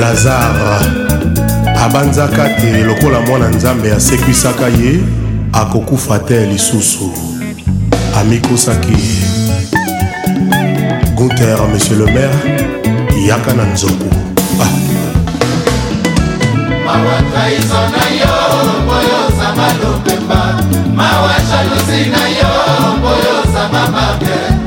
lazare abanzaka te lokola mwana nzambe asekwisaka ye akokufa te lisusu amikosaki gunter monsieur le maire yaka na nzoku ah. mawa traiso na yo boyo ozanga lobemba mawa jalousi na yo boyo ozanga mabele